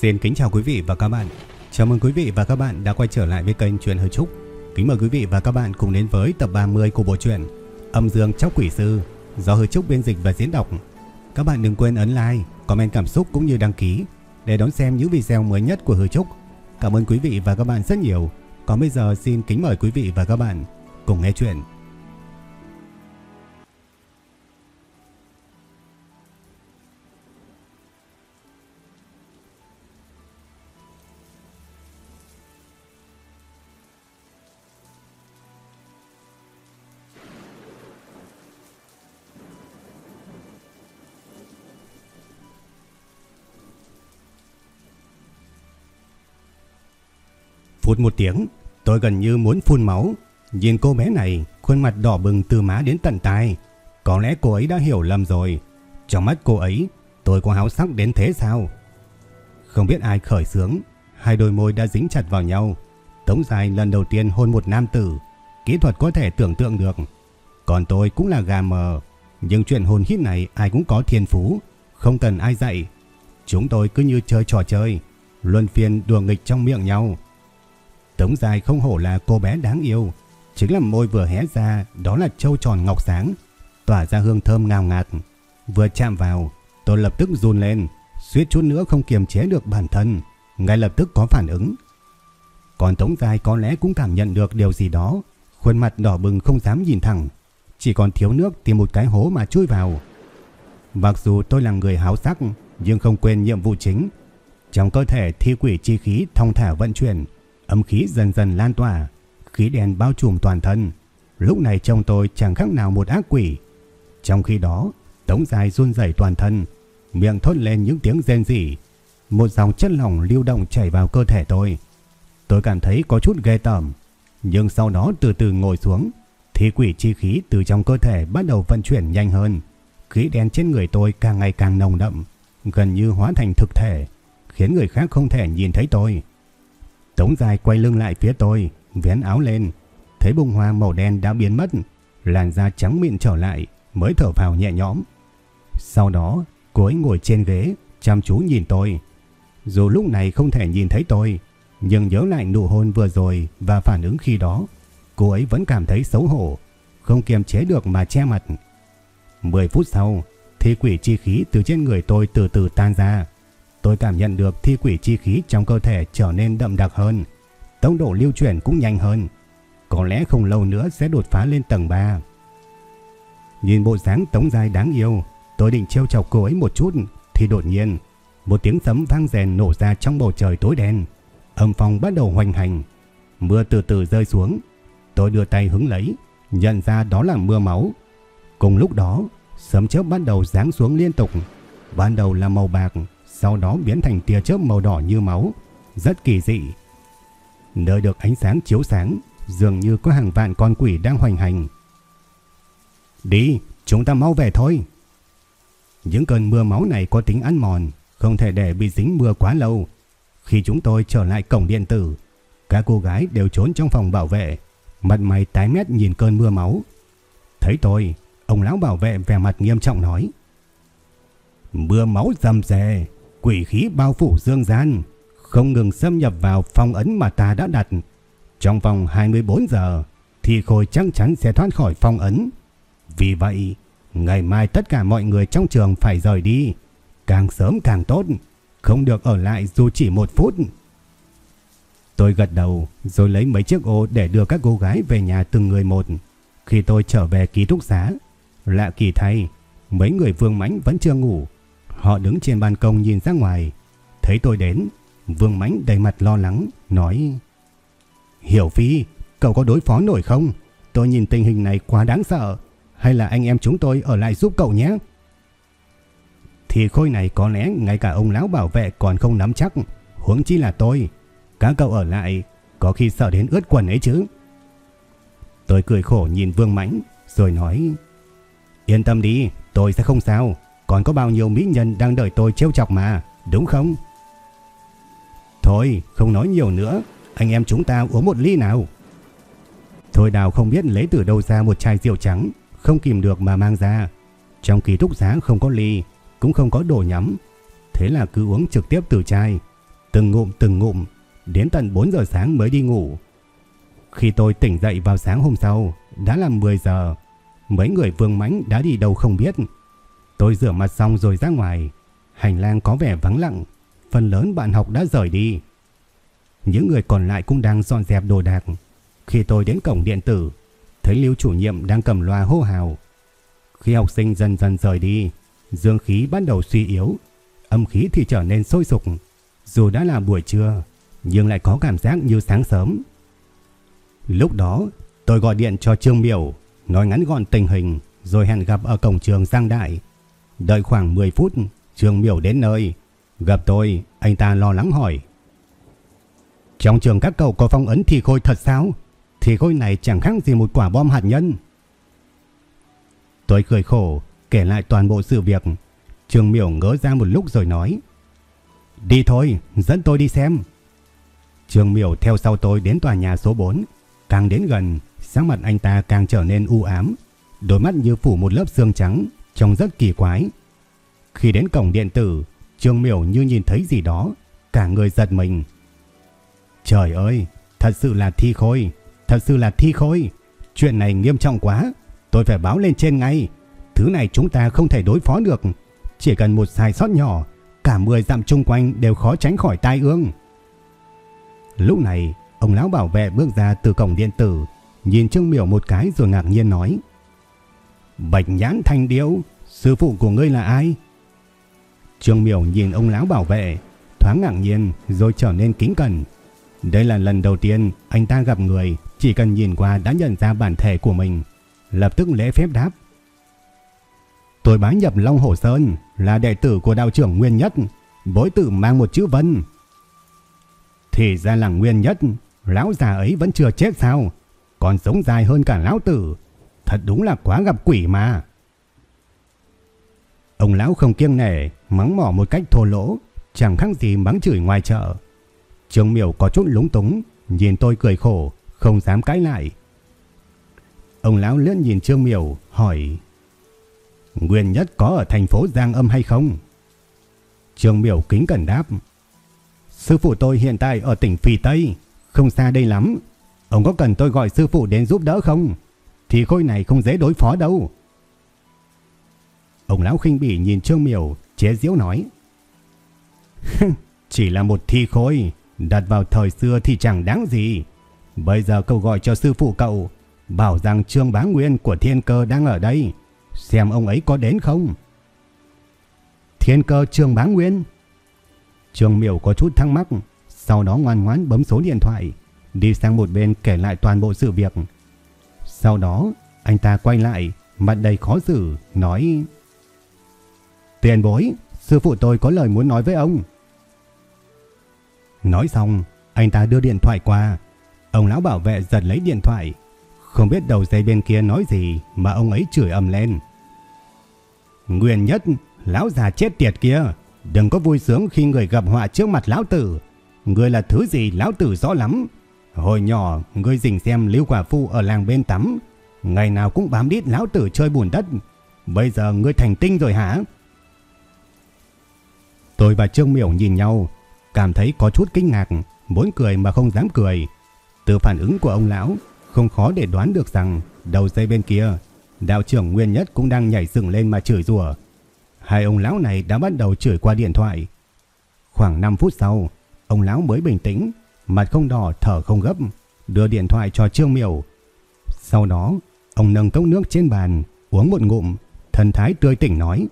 Xin kính chào quý vị và các bạn. Chào mừng quý vị và các bạn đã quay trở lại với kênh Truyện Hơi Trúc. Kính mời quý vị và các bạn cùng đến với tập 30 của bộ truyện Âm Dương Chóc Quỷ Sư do Hơi Trúc biên dịch và diễn đọc. Các bạn đừng quên ấn like, comment cảm xúc cũng như đăng ký để đón xem những video mới nhất của Hơi Trúc. Cảm ơn quý vị và các bạn rất nhiều. Còn bây giờ xin kính mời quý vị và các bạn cùng nghe chuyện Phút một tiếng, tôi gần như muốn phun máu. Nhìn cô bé này, khuôn mặt đỏ bừng từ má đến tận tai. Có lẽ cô ấy đã hiểu lầm rồi. Trong mắt cô ấy, tôi có háo sắc đến thế sao? Không biết ai khởi sướng, hai đôi môi đã dính chặt vào nhau. Tống dài lần đầu tiên hôn một nam tử, kỹ thuật có thể tưởng tượng được. Còn tôi cũng là gà mờ, nhưng chuyện hôn hít này ai cũng có thiên phú, không cần ai dạy. Chúng tôi cứ như chơi trò chơi, luân phiên đùa nghịch trong miệng nhau. Tống dài không hổ là cô bé đáng yêu. Chính là môi vừa hé ra, đó là trâu tròn ngọc sáng, tỏa ra hương thơm ngào ngạt. Vừa chạm vào, tôi lập tức run lên, suýt chút nữa không kiềm chế được bản thân, ngay lập tức có phản ứng. Còn Tống dài có lẽ cũng cảm nhận được điều gì đó, khuôn mặt đỏ bừng không dám nhìn thẳng, chỉ còn thiếu nước tìm một cái hố mà chui vào. Mặc dù tôi là người háo sắc, nhưng không quên nhiệm vụ chính. Trong cơ thể thi quỷ chi khí thông thả vận chuyển, Âm khí dần dần lan tỏa, khí đen bao trùm toàn thân. Lúc này trông tôi chẳng khác nào một ác quỷ. Trong khi đó, Tống dài run rẩy toàn thân, miệng thốt lên những tiếng rên rỉ. Một dòng chất lỏng lưu động chảy vào cơ thể tôi. Tôi cảm thấy có chút ghê tởm, nhưng sau đó từ từ ngồi xuống, thì quỷ chi khí từ trong cơ thể bắt đầu vận chuyển nhanh hơn. Khí đen trên người tôi càng ngày càng nồng đậm, gần như hóa thành thực thể, khiến người khác không thể nhìn thấy tôi. Tống dài quay lưng lại phía tôi, vén áo lên, thấy bông hoa màu đen đã biến mất, làn da trắng mịn trở lại, mới thở vào nhẹ nhõm. Sau đó, cô ấy ngồi trên ghế, chăm chú nhìn tôi. Dù lúc này không thể nhìn thấy tôi, nhưng nhớ lại nụ hôn vừa rồi và phản ứng khi đó, cô ấy vẫn cảm thấy xấu hổ, không kiềm chế được mà che mặt. 10 phút sau, thi quỷ chi khí từ trên người tôi từ từ tan ra. Tôi cảm nhận được thi quỷ chi khí trong cơ thể trở nên đậm đặc hơn, tốc độ lưu chuyển cũng nhanh hơn. Có lẽ không lâu nữa sẽ đột phá lên tầng 3. Nhìn bộ dáng Tống dài đáng yêu, tôi định trêu chọc cô ấy một chút thì đột nhiên một tiếng sấm vang rèn nổ ra trong bầu trời tối đen. Âm phong bắt đầu hoành hành, mưa từ từ rơi xuống. Tôi đưa tay hứng lấy, nhận ra đó là mưa máu. Cùng lúc đó, sấm chớp bắt đầu giáng xuống liên tục. Ban đầu là màu bạc, sau đó biến thành tia chớp màu đỏ như máu, rất kỳ dị. Nơi được ánh sáng chiếu sáng, dường như có hàng vạn con quỷ đang hoành hành. Đi, chúng ta mau về thôi. Những cơn mưa máu này có tính ăn mòn, không thể để bị dính mưa quá lâu. Khi chúng tôi trở lại cổng điện tử, các cô gái đều trốn trong phòng bảo vệ, mặt mày tái mét nhìn cơn mưa máu. Thấy tôi, ông lão bảo vệ vẻ mặt nghiêm trọng nói: "Mưa máu rầm rề, quỷ khí bao phủ dương gian, không ngừng xâm nhập vào phong ấn mà ta đã đặt. Trong vòng 24 giờ thì khôi chắc chắn sẽ thoát khỏi phong ấn. Vì vậy, ngày mai tất cả mọi người trong trường phải rời đi, càng sớm càng tốt, không được ở lại dù chỉ một phút. Tôi gật đầu rồi lấy mấy chiếc ô để đưa các cô gái về nhà từng người một. Khi tôi trở về ký túc xá, lạ kỳ thay, mấy người vương mãnh vẫn chưa ngủ. Họ đứng trên ban công nhìn ra ngoài. Thấy tôi đến, Vương Mãnh đầy mặt lo lắng, nói Hiểu Phi, cậu có đối phó nổi không? Tôi nhìn tình hình này quá đáng sợ. Hay là anh em chúng tôi ở lại giúp cậu nhé? Thì khôi này có lẽ ngay cả ông lão bảo vệ còn không nắm chắc. Huống chi là tôi. Các cậu ở lại, có khi sợ đến ướt quần ấy chứ. Tôi cười khổ nhìn Vương Mãnh, rồi nói Yên tâm đi, tôi sẽ không sao. Còn có bao nhiêu mỹ nhân đang đợi tôi trêu chọc mà, đúng không? Thôi, không nói nhiều nữa, anh em chúng ta uống một ly nào. Thôi đào không biết lấy từ đâu ra một chai rượu trắng, không kìm được mà mang ra. Trong ký túc giá không có ly, cũng không có đồ nhắm. Thế là cứ uống trực tiếp từ chai, từng ngụm từng ngụm, đến tận 4 giờ sáng mới đi ngủ. Khi tôi tỉnh dậy vào sáng hôm sau, đã là 10 giờ, mấy người vương mãnh đã đi đâu không biết. Tôi rửa mặt xong rồi ra ngoài, hành lang có vẻ vắng lặng, phần lớn bạn học đã rời đi. Những người còn lại cũng đang dọn dẹp đồ đạc. Khi tôi đến cổng điện tử, thấy Lưu chủ nhiệm đang cầm loa hô hào. Khi học sinh dần dần rời đi, dương khí bắt đầu suy yếu, âm khí thì trở nên sôi sục. Dù đã là buổi trưa, nhưng lại có cảm giác như sáng sớm. Lúc đó, tôi gọi điện cho Trương Miểu, nói ngắn gọn tình hình, rồi hẹn gặp ở cổng trường Giang Đại. Đợi khoảng 10 phút, Trương Miểu đến nơi. Gặp tôi, anh ta lo lắng hỏi. Trong trường các cậu có phong ấn thì khôi thật sao? Thì khôi này chẳng khác gì một quả bom hạt nhân. Tôi cười khổ, kể lại toàn bộ sự việc. Trương Miểu ngỡ ra một lúc rồi nói. Đi thôi, dẫn tôi đi xem. Trương Miểu theo sau tôi đến tòa nhà số 4. Càng đến gần, sắc mặt anh ta càng trở nên u ám. Đôi mắt như phủ một lớp xương trắng, trông rất kỳ quái. Khi đến cổng điện tử, Trương Miểu như nhìn thấy gì đó, cả người giật mình. Trời ơi, thật sự là thi khôi, thật sự là thi khôi. Chuyện này nghiêm trọng quá, tôi phải báo lên trên ngay. Thứ này chúng ta không thể đối phó được. Chỉ cần một sai sót nhỏ, cả 10 dặm chung quanh đều khó tránh khỏi tai ương. Lúc này, ông lão bảo vệ bước ra từ cổng điện tử, nhìn Trương Miểu một cái rồi ngạc nhiên nói. Bạch nhãn thanh điếu, sư phụ của ngươi là ai? Trương Miểu nhìn ông lão bảo vệ, thoáng ngạc nhiên rồi trở nên kính cẩn. Đây là lần đầu tiên anh ta gặp người chỉ cần nhìn qua đã nhận ra bản thể của mình. Lập tức lễ phép đáp. Tôi bái nhập Long Hồ Sơn là đệ tử của đạo trưởng Nguyên Nhất, bối tử mang một chữ vân. Thì ra là Nguyên Nhất, lão già ấy vẫn chưa chết sao, còn sống dài hơn cả lão tử. Thật đúng là quá gặp quỷ mà. Ông lão không kiêng nể, mắng mỏ một cách thô lỗ, chẳng khác gì mắng chửi ngoài chợ. Trương Miểu có chút lúng túng, nhìn tôi cười khổ, không dám cãi lại. Ông lão lướt nhìn Trương Miểu, hỏi Nguyên nhất có ở thành phố Giang Âm hay không? Trương Miểu kính cẩn đáp Sư phụ tôi hiện tại ở tỉnh Phi Tây, không xa đây lắm. Ông có cần tôi gọi sư phụ đến giúp đỡ không? Thì khôi này không dễ đối phó đâu. Ông lão khinh bỉ nhìn Trương Miểu, chế giễu nói. Chỉ là một thi khôi, đặt vào thời xưa thì chẳng đáng gì. Bây giờ cậu gọi cho sư phụ cậu, bảo rằng Trương Bá Nguyên của Thiên Cơ đang ở đây, xem ông ấy có đến không. Thiên Cơ Trương Bá Nguyên? Trương Miểu có chút thắc mắc, sau đó ngoan ngoãn bấm số điện thoại, đi sang một bên kể lại toàn bộ sự việc. Sau đó, anh ta quay lại, mặt đầy khó xử, nói Tiền bối, sư phụ tôi có lời muốn nói với ông. Nói xong, anh ta đưa điện thoại qua. Ông lão bảo vệ giật lấy điện thoại. Không biết đầu dây bên kia nói gì mà ông ấy chửi ầm lên. Nguyên nhất, lão già chết tiệt kia. Đừng có vui sướng khi người gặp họa trước mặt lão tử. Người là thứ gì lão tử rõ lắm. Hồi nhỏ, người dình xem Lưu Quả Phu ở làng bên tắm. Ngày nào cũng bám đít lão tử chơi bùn đất. Bây giờ ngươi thành tinh rồi hả? Tôi và Trương Miểu nhìn nhau, cảm thấy có chút kinh ngạc, muốn cười mà không dám cười. Từ phản ứng của ông lão, không khó để đoán được rằng đầu dây bên kia, đạo trưởng Nguyên Nhất cũng đang nhảy dựng lên mà chửi rủa. Hai ông lão này đã bắt đầu chửi qua điện thoại. Khoảng 5 phút sau, ông lão mới bình tĩnh, mặt không đỏ thở không gấp, đưa điện thoại cho Trương Miểu. Sau đó, ông nâng cốc nước trên bàn, uống một ngụm, thần thái tươi tỉnh nói: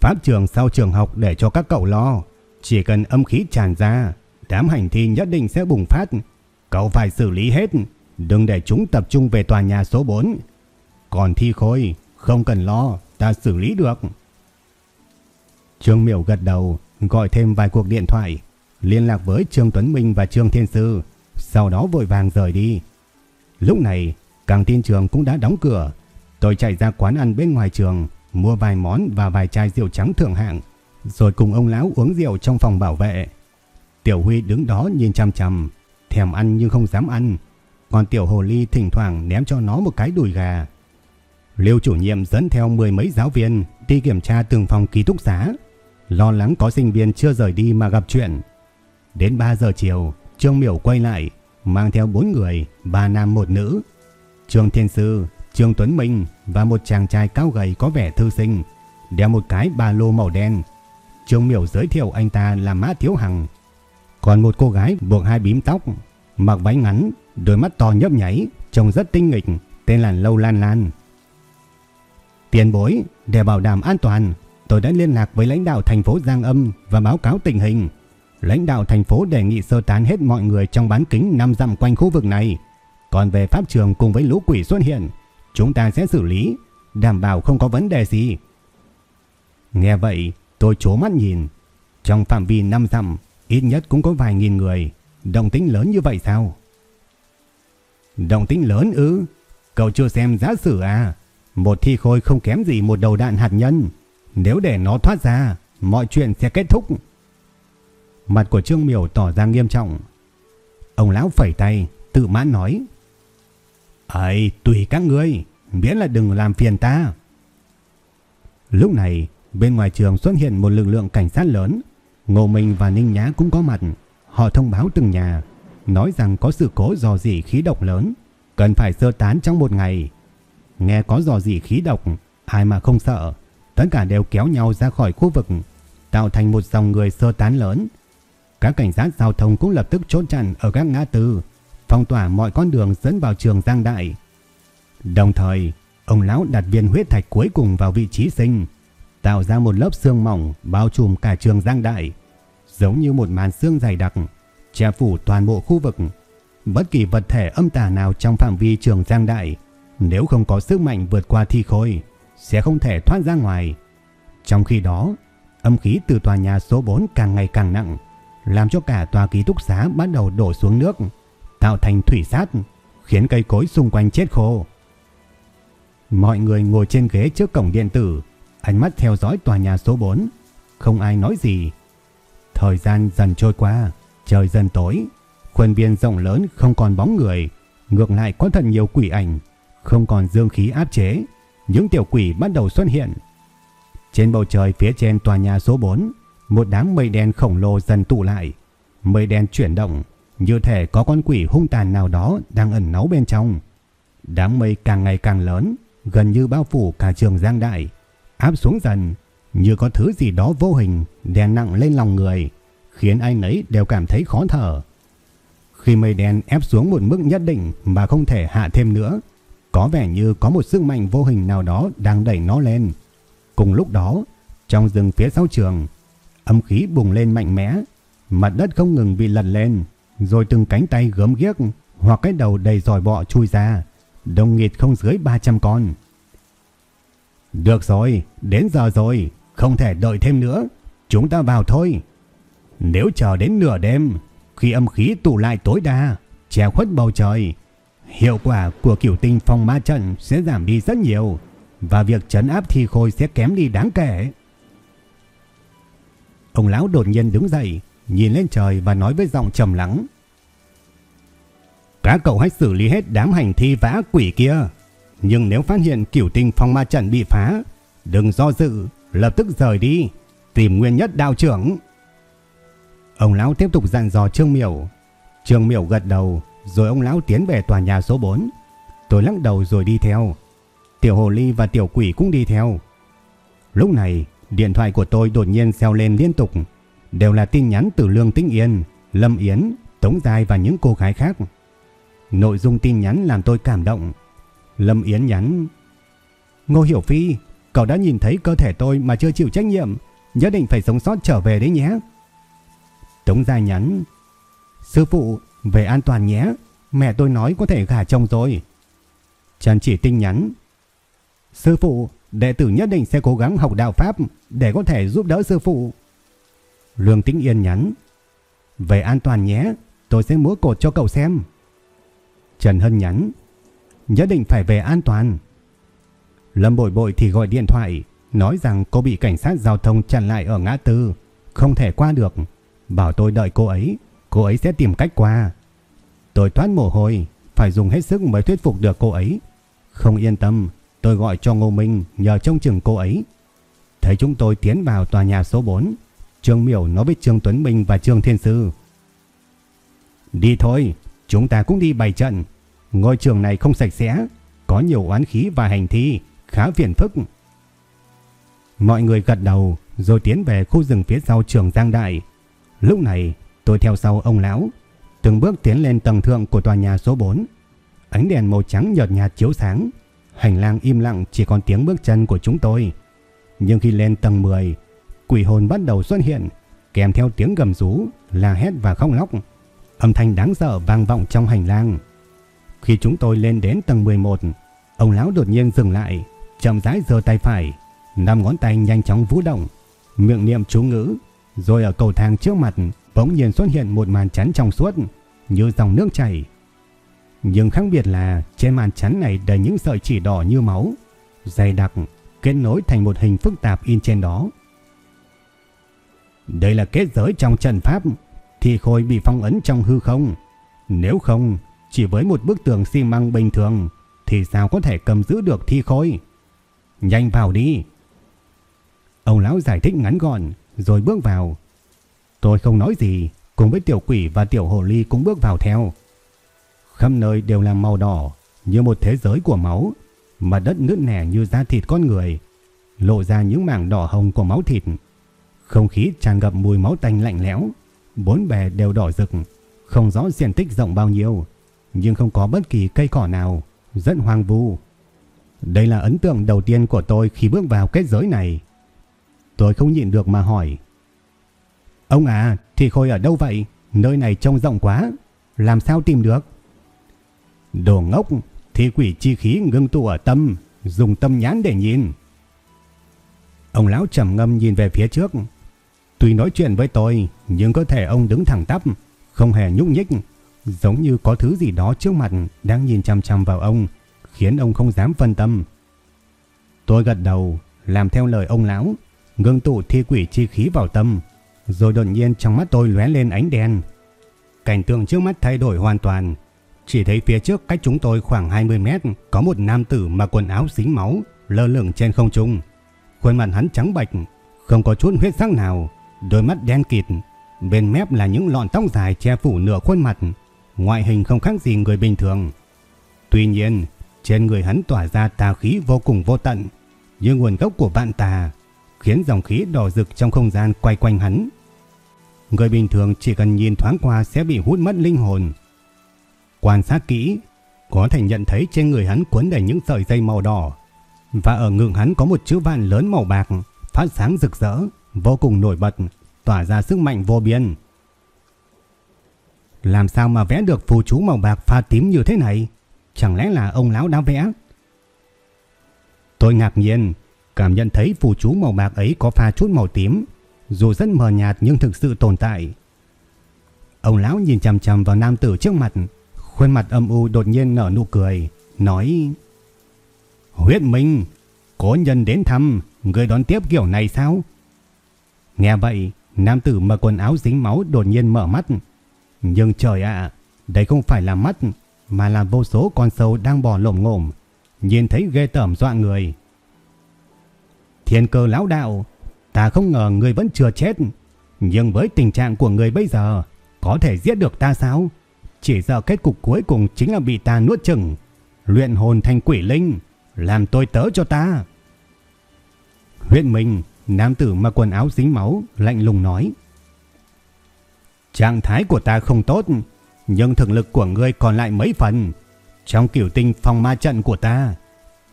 Pháp trường sau trường học để cho các cậu lo. Chỉ cần âm khí tràn ra, đám hành thi nhất định sẽ bùng phát. Cậu phải xử lý hết, đừng để chúng tập trung về tòa nhà số 4. Còn thi khôi, không cần lo, ta xử lý được. Trương Miểu gật đầu, gọi thêm vài cuộc điện thoại, liên lạc với Trương Tuấn Minh và Trương Thiên Sư, sau đó vội vàng rời đi. Lúc này, càng tin trường cũng đã đóng cửa. Tôi chạy ra quán ăn bên ngoài trường, mua vài món và vài chai rượu trắng thượng hạng, rồi cùng ông lão uống rượu trong phòng bảo vệ. Tiểu Huy đứng đó nhìn chằm chằm, thèm ăn nhưng không dám ăn, còn Tiểu Hồ Ly thỉnh thoảng ném cho nó một cái đùi gà. Liêu chủ nhiệm dẫn theo mười mấy giáo viên đi kiểm tra từng phòng ký túc xá. lo lắng có sinh viên chưa rời đi mà gặp chuyện. Đến 3 giờ chiều, Trương Miểu quay lại, mang theo 4 người, 3 nam một nữ. Trương Thiên Sư, Trương Tuấn Minh và một chàng trai cao gầy có vẻ thư sinh, đeo một cái ba lô màu đen. Trương Miểu giới thiệu anh ta là Mã Thiếu Hằng. Còn một cô gái buộc hai bím tóc, mặc váy ngắn, đôi mắt to nhấp nháy, trông rất tinh nghịch, tên là Lâu Lan Lan. Tiền bối, để bảo đảm an toàn, tôi đã liên lạc với lãnh đạo thành phố Giang Âm và báo cáo tình hình. Lãnh đạo thành phố đề nghị sơ tán hết mọi người trong bán kính 5 dặm quanh khu vực này. Còn về pháp trường cùng với lũ quỷ xuất hiện, chúng ta sẽ xử lý, đảm bảo không có vấn đề gì. Nghe vậy, tôi chố mắt nhìn. Trong phạm vi 5 dặm, ít nhất cũng có vài nghìn người. Động tính lớn như vậy sao? Động tính lớn ư? Cậu chưa xem giá sử à? Một thi khôi không kém gì một đầu đạn hạt nhân. Nếu để nó thoát ra, mọi chuyện sẽ kết thúc. Mặt của Trương Miểu tỏ ra nghiêm trọng. Ông lão phẩy tay, tự mãn nói. Ấy, tùy các ngươi, miễn là đừng làm phiền ta. Lúc này, bên ngoài trường xuất hiện một lực lượng cảnh sát lớn. Ngô Minh và Ninh Nhã cũng có mặt. Họ thông báo từng nhà, nói rằng có sự cố dò dỉ khí độc lớn, cần phải sơ tán trong một ngày. Nghe có dò dỉ khí độc, ai mà không sợ, tất cả đều kéo nhau ra khỏi khu vực, tạo thành một dòng người sơ tán lớn. Các cảnh sát giao thông cũng lập tức chốt chặn ở các ngã tư, phong tỏa mọi con đường dẫn vào trường Giang Đại. Đồng thời, ông lão đặt viên huyết thạch cuối cùng vào vị trí sinh, tạo ra một lớp xương mỏng bao trùm cả trường Giang Đại, giống như một màn xương dày đặc, che phủ toàn bộ khu vực. Bất kỳ vật thể âm tà nào trong phạm vi trường Giang Đại, nếu không có sức mạnh vượt qua thi khôi, sẽ không thể thoát ra ngoài. Trong khi đó, âm khí từ tòa nhà số 4 càng ngày càng nặng, làm cho cả tòa ký túc xá bắt đầu đổ xuống nước, tạo thành thủy sát, khiến cây cối xung quanh chết khô. Mọi người ngồi trên ghế trước cổng điện tử, ánh mắt theo dõi tòa nhà số 4, không ai nói gì. Thời gian dần trôi qua, trời dần tối, khuôn viên rộng lớn không còn bóng người, ngược lại có thật nhiều quỷ ảnh, không còn dương khí áp chế, những tiểu quỷ bắt đầu xuất hiện. Trên bầu trời phía trên tòa nhà số 4, một đám mây đen khổng lồ dần tụ lại. Mây đen chuyển động, như thể có con quỷ hung tàn nào đó đang ẩn náu bên trong. Đám mây càng ngày càng lớn, gần như bao phủ cả trường Giang Đại, áp xuống dần, như có thứ gì đó vô hình đè nặng lên lòng người, khiến ai nấy đều cảm thấy khó thở. Khi mây đen ép xuống một mức nhất định mà không thể hạ thêm nữa, có vẻ như có một sức mạnh vô hình nào đó đang đẩy nó lên. Cùng lúc đó, trong rừng phía sau trường, âm khí bùng lên mạnh mẽ, mặt đất không ngừng bị lật lên, rồi từng cánh tay gớm ghiếc hoặc cái đầu đầy giòi bọ chui ra, đông nghịt không dưới 300 con. Được rồi, đến giờ rồi, không thể đợi thêm nữa, chúng ta vào thôi. Nếu chờ đến nửa đêm, khi âm khí tụ lại tối đa, che khuất bầu trời, hiệu quả của kiểu tinh phong ma trận sẽ giảm đi rất nhiều và việc trấn áp thi khôi sẽ kém đi đáng kể. Ông lão đột nhiên đứng dậy, nhìn lên trời và nói với giọng trầm lắng. Các cậu hãy xử lý hết đám hành thi vã quỷ kia. Nhưng nếu phát hiện kiểu tinh phong ma trận bị phá, đừng do dự, lập tức rời đi, tìm nguyên nhất đạo trưởng. Ông lão tiếp tục dặn dò Trương Miểu. Trương Miểu gật đầu, rồi ông lão tiến về tòa nhà số 4. Tôi lắc đầu rồi đi theo. Tiểu hồ ly và tiểu quỷ cũng đi theo. Lúc này, điện thoại của tôi đột nhiên xeo lên liên tục. Đều là tin nhắn từ Lương Tĩnh Yên, Lâm Yến, Tống Giai và những cô gái khác. Nội dung tin nhắn làm tôi cảm động. Lâm Yến nhắn Ngô Hiểu Phi, cậu đã nhìn thấy cơ thể tôi mà chưa chịu trách nhiệm, nhất định phải sống sót trở về đấy nhé. Tống giai nhắn Sư phụ, về an toàn nhé, mẹ tôi nói có thể gả chồng rồi. Trần chỉ tinh nhắn Sư phụ, đệ tử nhất định sẽ cố gắng học đạo Pháp để có thể giúp đỡ sư phụ. Lương Tĩnh Yên nhắn Về an toàn nhé, tôi sẽ múa cột cho cậu xem. Trần Hân nhắn Nhất định phải về an toàn. Lâm Bội Bội thì gọi điện thoại nói rằng cô bị cảnh sát giao thông chặn lại ở ngã tư, không thể qua được. Bảo tôi đợi cô ấy, cô ấy sẽ tìm cách qua. Tôi toát mồ hôi, phải dùng hết sức mới thuyết phục được cô ấy. Không yên tâm, tôi gọi cho Ngô Minh nhờ trông chừng cô ấy. Thấy chúng tôi tiến vào tòa nhà số 4, Trương Miểu nói với Trương Tuấn Minh và Trương Thiên Sư. Đi thôi, chúng ta cũng đi bày trận. Ngôi trường này không sạch sẽ, có nhiều oán khí và hành thi, khá phiền phức. Mọi người gật đầu rồi tiến về khu rừng phía sau trường Giang Đại. Lúc này tôi theo sau ông lão, từng bước tiến lên tầng thượng của tòa nhà số 4. Ánh đèn màu trắng nhợt nhạt chiếu sáng, hành lang im lặng chỉ còn tiếng bước chân của chúng tôi. Nhưng khi lên tầng 10, quỷ hồn bắt đầu xuất hiện, kèm theo tiếng gầm rú, la hét và khóc lóc. Âm thanh đáng sợ vang vọng trong hành lang. Khi chúng tôi lên đến tầng 11, ông lão đột nhiên dừng lại, chậm rãi giơ tay phải, năm ngón tay nhanh chóng vũ động, miệng niệm chú ngữ, rồi ở cầu thang trước mặt bỗng nhiên xuất hiện một màn chắn trong suốt, như dòng nước chảy. Nhưng khác biệt là trên màn chắn này đầy những sợi chỉ đỏ như máu, dày đặc, kết nối thành một hình phức tạp in trên đó. Đây là kết giới trong trận pháp, thì khôi bị phong ấn trong hư không. Nếu không, chỉ với một bức tường xi măng bình thường, thì sao có thể cầm giữ được thi khôi? Nhanh vào đi! Ông lão giải thích ngắn gọn, rồi bước vào. Tôi không nói gì, cùng với tiểu quỷ và tiểu hồ ly cũng bước vào theo. Khắp nơi đều là màu đỏ, như một thế giới của máu, mà đất nứt nẻ như da thịt con người, lộ ra những mảng đỏ hồng của máu thịt. Không khí tràn ngập mùi máu tanh lạnh lẽo, bốn bề đều đỏ rực, không rõ diện tích rộng bao nhiêu, nhưng không có bất kỳ cây cỏ nào, rất hoang vu. Đây là ấn tượng đầu tiên của tôi khi bước vào kết giới này. Tôi không nhịn được mà hỏi. Ông à, thì khôi ở đâu vậy? Nơi này trông rộng quá, làm sao tìm được? Đồ ngốc, thì quỷ chi khí ngưng tụ ở tâm, dùng tâm nhãn để nhìn. Ông lão trầm ngâm nhìn về phía trước. Tuy nói chuyện với tôi, nhưng có thể ông đứng thẳng tắp, không hề nhúc nhích, giống như có thứ gì đó trước mặt đang nhìn chăm chăm vào ông, khiến ông không dám phân tâm. Tôi gật đầu, làm theo lời ông lão, ngưng tụ thi quỷ chi khí vào tâm, rồi đột nhiên trong mắt tôi lóe lên ánh đen. Cảnh tượng trước mắt thay đổi hoàn toàn, chỉ thấy phía trước cách chúng tôi khoảng 20 mét có một nam tử mặc quần áo dính máu lơ lửng trên không trung. Khuôn mặt hắn trắng bệch, không có chút huyết sắc nào, đôi mắt đen kịt, bên mép là những lọn tóc dài che phủ nửa khuôn mặt, ngoại hình không khác gì người bình thường. Tuy nhiên, trên người hắn tỏa ra tà khí vô cùng vô tận, như nguồn gốc của vạn tà, khiến dòng khí đỏ rực trong không gian quay quanh hắn. Người bình thường chỉ cần nhìn thoáng qua sẽ bị hút mất linh hồn. Quan sát kỹ, có thể nhận thấy trên người hắn quấn đầy những sợi dây màu đỏ, và ở ngực hắn có một chữ vạn lớn màu bạc, phát sáng rực rỡ, vô cùng nổi bật, tỏa ra sức mạnh vô biên. Làm sao mà vẽ được phù chú màu bạc pha tím như thế này? Chẳng lẽ là ông lão đã vẽ? Tôi ngạc nhiên, cảm nhận thấy phù chú màu bạc ấy có pha chút màu tím, dù rất mờ nhạt nhưng thực sự tồn tại. Ông lão nhìn chằm chằm vào nam tử trước mặt, khuôn mặt âm u đột nhiên nở nụ cười, nói: "Huyết Minh, cố nhân đến thăm, người đón tiếp kiểu này sao?" Nghe vậy, nam tử mặc quần áo dính máu đột nhiên mở mắt. Nhưng trời ạ, đây không phải là mắt, mà là vô số con sâu đang bò lổm ngổm, nhìn thấy ghê tởm dọa người. Thiên cơ lão đạo, ta không ngờ người vẫn chưa chết, nhưng với tình trạng của người bây giờ, có thể giết được ta sao? Chỉ sợ kết cục cuối cùng chính là bị ta nuốt chừng, luyện hồn thành quỷ linh, làm tôi tớ cho ta. Huyện Minh, nam tử mặc quần áo dính máu, lạnh lùng nói. Trạng thái của ta không tốt, nhưng thực lực của ngươi còn lại mấy phần. Trong kiểu tinh phòng ma trận của ta,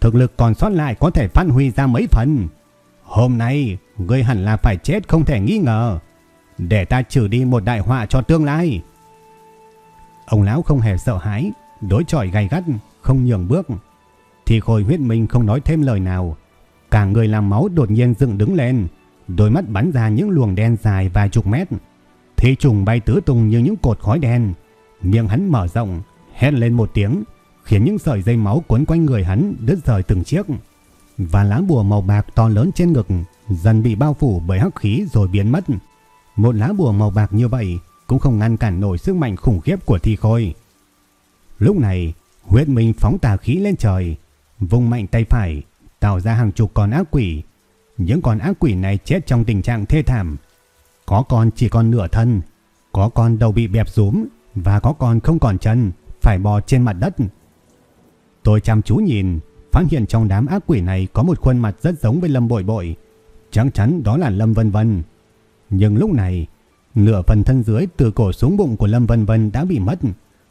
thực lực còn sót lại có thể phát huy ra mấy phần. Hôm nay, ngươi hẳn là phải chết không thể nghi ngờ. Để ta trừ đi một đại họa cho tương lai. Ông lão không hề sợ hãi, đối chọi gay gắt, không nhường bước. Thì khôi huyết minh không nói thêm lời nào. Cả người làm máu đột nhiên dựng đứng lên, đôi mắt bắn ra những luồng đen dài vài chục mét. Thi trùng bay tứ tung như những cột khói đen. Miệng hắn mở rộng, hét lên một tiếng, khiến những sợi dây máu cuốn quanh người hắn đứt rời từng chiếc. Và lá bùa màu bạc to lớn trên ngực dần bị bao phủ bởi hắc khí rồi biến mất. Một lá bùa màu bạc như vậy cũng không ngăn cản nổi sức mạnh khủng khiếp của thi khôi. Lúc này, huyết minh phóng tà khí lên trời, vùng mạnh tay phải, tạo ra hàng chục con ác quỷ. những con ác quỷ này chết trong tình trạng thê thảm. Có con chỉ còn nửa thân, có con đầu bị bẹp rúm và có con không còn chân, phải bò trên mặt đất. Tôi chăm chú nhìn, phát hiện trong đám ác quỷ này có một khuôn mặt rất giống với Lâm Bội Bội. Chắc chắn đó là Lâm Vân Vân. Nhưng lúc này, nửa phần thân dưới từ cổ xuống bụng của Lâm Vân Vân đã bị mất,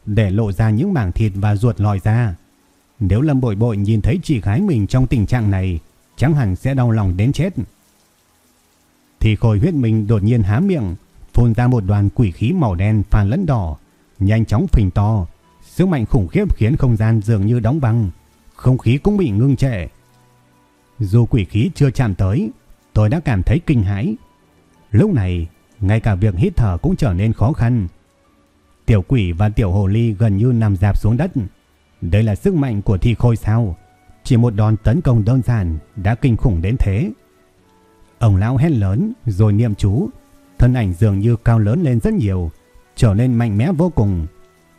để lộ ra những mảng thịt và ruột lòi ra. Nếu Lâm Bội Bội nhìn thấy chị gái mình trong tình trạng này, chẳng hẳn sẽ đau lòng đến chết. Thì khôi huyết mình đột nhiên há miệng, phun ra một đoàn quỷ khí màu đen pha lẫn đỏ, nhanh chóng phình to. Sức mạnh khủng khiếp khiến không gian dường như đóng băng, không khí cũng bị ngưng trệ. Dù quỷ khí chưa chạm tới, tôi đã cảm thấy kinh hãi. Lúc này, ngay cả việc hít thở cũng trở nên khó khăn. Tiểu quỷ và tiểu hồ ly gần như nằm dạp xuống đất. Đây là sức mạnh của thi khôi sao? Chỉ một đòn tấn công đơn giản đã kinh khủng đến thế. Ông lão hét lớn rồi niệm chú, thân ảnh dường như cao lớn lên rất nhiều, trở nên mạnh mẽ vô cùng.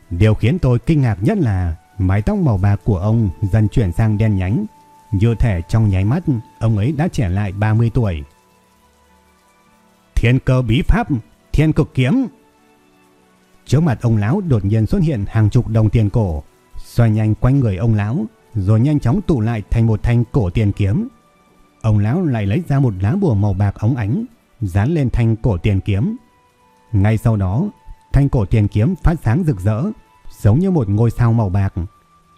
Điều khiến tôi kinh ngạc nhất là mái tóc màu bạc của ông dần chuyển sang đen nhánh, như thể trong nháy mắt ông ấy đã trẻ lại 30 tuổi. Thiên cơ bí pháp, thiên cực kiếm. Trước mặt ông lão đột nhiên xuất hiện hàng chục đồng tiền cổ, xoay nhanh quanh người ông lão, rồi nhanh chóng tụ lại thành một thanh cổ tiền kiếm. Ông lão lại lấy ra một lá bùa màu bạc óng ánh, dán lên thanh cổ tiền kiếm. Ngay sau đó, thanh cổ tiền kiếm phát sáng rực rỡ, giống như một ngôi sao màu bạc.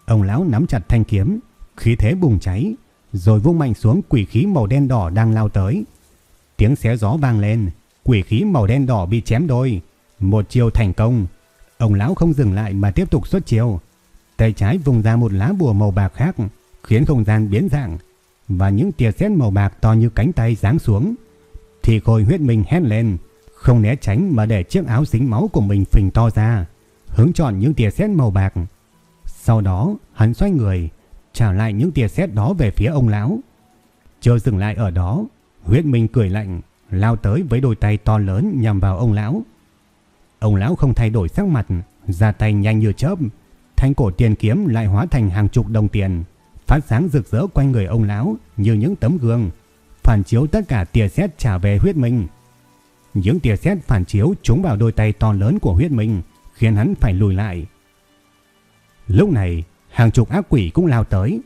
Ông lão nắm chặt thanh kiếm, khí thế bùng cháy, rồi vung mạnh xuống quỷ khí màu đen đỏ đang lao tới. Tiếng xé gió vang lên, quỷ khí màu đen đỏ bị chém đôi, một chiêu thành công. Ông lão không dừng lại mà tiếp tục xuất chiêu. Tay trái vùng ra một lá bùa màu bạc khác, khiến không gian biến dạng, và những tia sét màu bạc to như cánh tay giáng xuống. Thì khôi huyết mình hét lên, không né tránh mà để chiếc áo dính máu của mình phình to ra, hướng chọn những tia sét màu bạc. Sau đó, hắn xoay người, trả lại những tia sét đó về phía ông lão. Chưa dừng lại ở đó, huyết minh cười lạnh, lao tới với đôi tay to lớn nhằm vào ông lão. Ông lão không thay đổi sắc mặt, ra tay nhanh như chớp, thanh cổ tiền kiếm lại hóa thành hàng chục đồng tiền, phát sáng rực rỡ quanh người ông lão như những tấm gương, phản chiếu tất cả tia sét trả về huyết minh. Những tia sét phản chiếu trúng vào đôi tay to lớn của huyết minh, khiến hắn phải lùi lại. Lúc này, hàng chục ác quỷ cũng lao tới.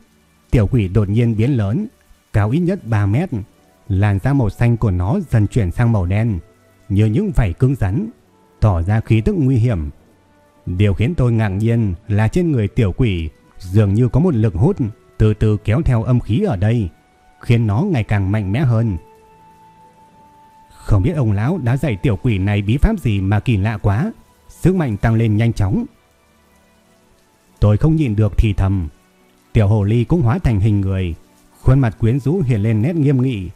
Tiểu quỷ đột nhiên biến lớn, cao ít nhất 3 mét. Làn da màu xanh của nó dần chuyển sang màu đen, như những vảy cứng rắn, tỏ ra khí tức nguy hiểm. Điều khiến tôi ngạc nhiên là trên người tiểu quỷ dường như có một lực hút từ từ kéo theo âm khí ở đây, khiến nó ngày càng mạnh mẽ hơn. Không biết ông lão đã dạy tiểu quỷ này bí pháp gì mà kỳ lạ quá, sức mạnh tăng lên nhanh chóng. Tôi không nhìn được thì thầm, tiểu hồ ly cũng hóa thành hình người, khuôn mặt quyến rũ hiện lên nét nghiêm nghị,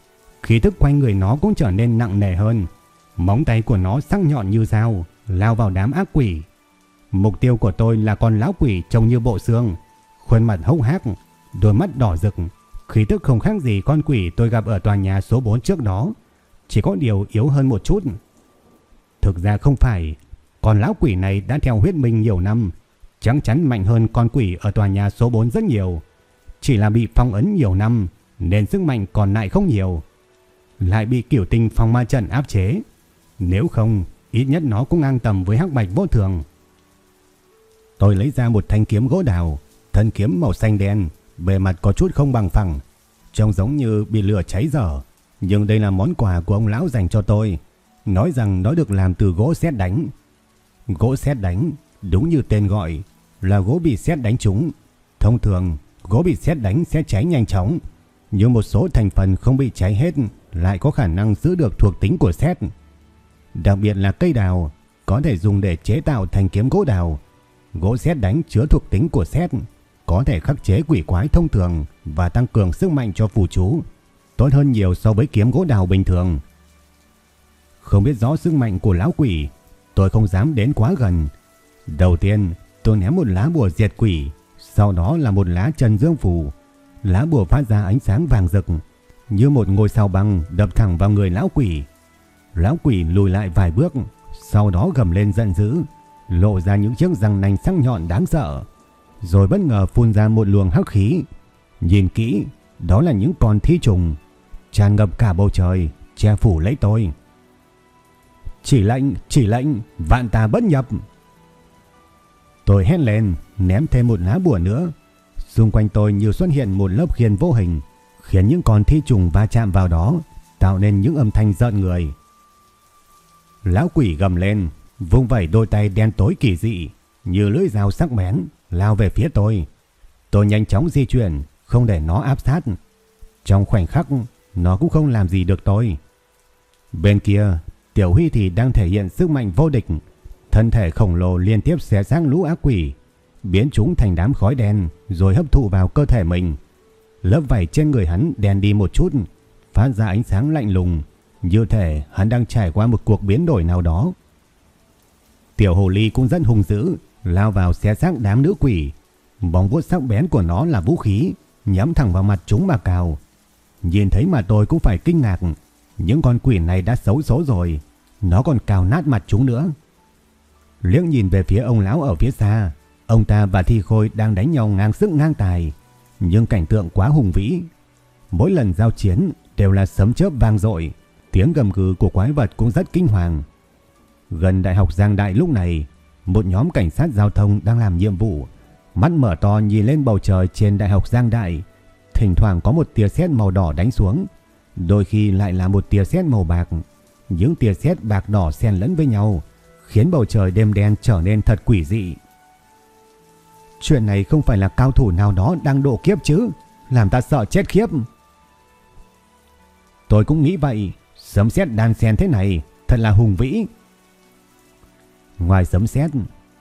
khí thức quanh người nó cũng trở nên nặng nề hơn, móng tay của nó sắc nhọn như dao, lao vào đám ác quỷ. Mục tiêu của tôi là con lão quỷ trông như bộ xương, khuôn mặt hốc hác, đôi mắt đỏ rực, khí tức không khác gì con quỷ tôi gặp ở tòa nhà số 4 trước đó, chỉ có điều yếu hơn một chút. Thực ra không phải, con lão quỷ này đã theo huyết minh nhiều năm, chắc chắn mạnh hơn con quỷ ở tòa nhà số 4 rất nhiều. Chỉ là bị phong ấn nhiều năm nên sức mạnh còn lại không nhiều. Lại bị kiểu tinh phong ma trận áp chế. Nếu không, ít nhất nó cũng ngang tầm với hắc bạch vô thường. Tôi lấy ra một thanh kiếm gỗ đào, thân kiếm màu xanh đen, bề mặt có chút không bằng phẳng, trông giống như bị lửa cháy dở. Nhưng đây là món quà của ông lão dành cho tôi, nói rằng nó được làm từ gỗ sét đánh. Gỗ sét đánh, đúng như tên gọi, là gỗ bị sét đánh trúng. Thông thường, gỗ bị sét đánh sẽ cháy nhanh chóng, nhưng một số thành phần không bị cháy hết lại có khả năng giữ được thuộc tính của sét. Đặc biệt là cây đào có thể dùng để chế tạo thành kiếm gỗ đào. Gỗ sét đánh chứa thuộc tính của sét, có thể khắc chế quỷ quái thông thường và tăng cường sức mạnh cho phù chú, tốt hơn nhiều so với kiếm gỗ đào bình thường. Không biết rõ sức mạnh của lão quỷ, tôi không dám đến quá gần. Đầu tiên, tôi ném một lá bùa diệt quỷ, sau đó là một lá trần dương phù. Lá bùa phát ra ánh sáng vàng rực, như một ngôi sao băng đập thẳng vào người lão quỷ. Lão quỷ lùi lại vài bước, sau đó gầm lên giận dữ, lộ ra những chiếc răng nanh sắc nhọn đáng sợ, rồi bất ngờ phun ra một luồng hắc khí. Nhìn kỹ, đó là những con thi trùng. tràn ngập cả bầu trời, che phủ lấy tôi. Chỉ lệnh, chỉ lệnh, vạn tà bất nhập. Tôi hét lên, ném thêm một lá bùa nữa. Xung quanh tôi như xuất hiện một lớp khiên vô hình, khiến những con thi trùng va chạm vào đó, tạo nên những âm thanh giận người. Lão quỷ gầm lên, vung vẩy đôi tay đen tối kỳ dị, như lưỡi dao sắc bén, lao về phía tôi. Tôi nhanh chóng di chuyển, không để nó áp sát. Trong khoảnh khắc, nó cũng không làm gì được tôi. Bên kia, Tiểu Huy thì đang thể hiện sức mạnh vô địch. Thân thể khổng lồ liên tiếp xé xác lũ ác quỷ, biến chúng thành đám khói đen rồi hấp thụ vào cơ thể mình. Lớp vảy trên người hắn đen đi một chút, phát ra ánh sáng lạnh lùng, như thể hắn đang trải qua một cuộc biến đổi nào đó. Tiểu hồ ly cũng rất hung dữ, lao vào xé xác đám nữ quỷ. Bóng vuốt sắc bén của nó là vũ khí, nhắm thẳng vào mặt chúng mà cào. Nhìn thấy mà tôi cũng phải kinh ngạc, những con quỷ này đã xấu số rồi, nó còn cào nát mặt chúng nữa. Liếc nhìn về phía ông lão ở phía xa, ông ta và Thi Khôi đang đánh nhau ngang sức ngang tài, nhưng cảnh tượng quá hùng vĩ. Mỗi lần giao chiến đều là sấm chớp vang dội, tiếng gầm gừ của quái vật cũng rất kinh hoàng. Gần đại học Giang Đại lúc này, một nhóm cảnh sát giao thông đang làm nhiệm vụ, mắt mở to nhìn lên bầu trời trên đại học Giang Đại, thỉnh thoảng có một tia sét màu đỏ đánh xuống, đôi khi lại là một tia sét màu bạc. Những tia sét bạc đỏ xen lẫn với nhau, khiến bầu trời đêm đen trở nên thật quỷ dị. Chuyện này không phải là cao thủ nào đó đang độ kiếp chứ, làm ta sợ chết khiếp. Tôi cũng nghĩ vậy, sấm sét đan xen thế này, thật là hùng vĩ. Ngoài sấm sét,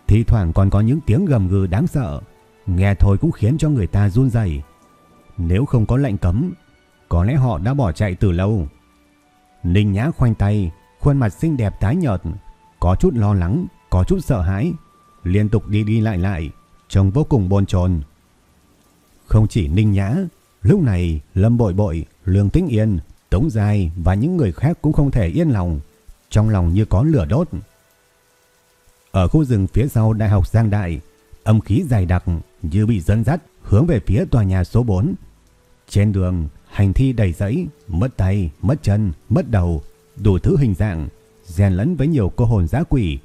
thì thoảng còn có những tiếng gầm gừ đáng sợ, nghe thôi cũng khiến cho người ta run rẩy. Nếu không có lệnh cấm, có lẽ họ đã bỏ chạy từ lâu. Ninh Nhã khoanh tay, khuôn mặt xinh đẹp tái nhợt, có chút lo lắng, có chút sợ hãi, liên tục đi đi lại lại, trông vô cùng bồn chồn. Không chỉ Ninh Nhã, lúc này Lâm Bội Bội, Lương Tĩnh Yên, Tống Giai và những người khác cũng không thể yên lòng, trong lòng như có lửa đốt. Ở khu rừng phía sau Đại học Giang Đại, âm khí dày đặc như bị dẫn dắt hướng về phía tòa nhà số 4. Trên đường, hành thi đầy giấy mất tay, mất chân, mất đầu, đủ thứ hình dạng, rèn lẫn với nhiều cô hồn giã quỷ.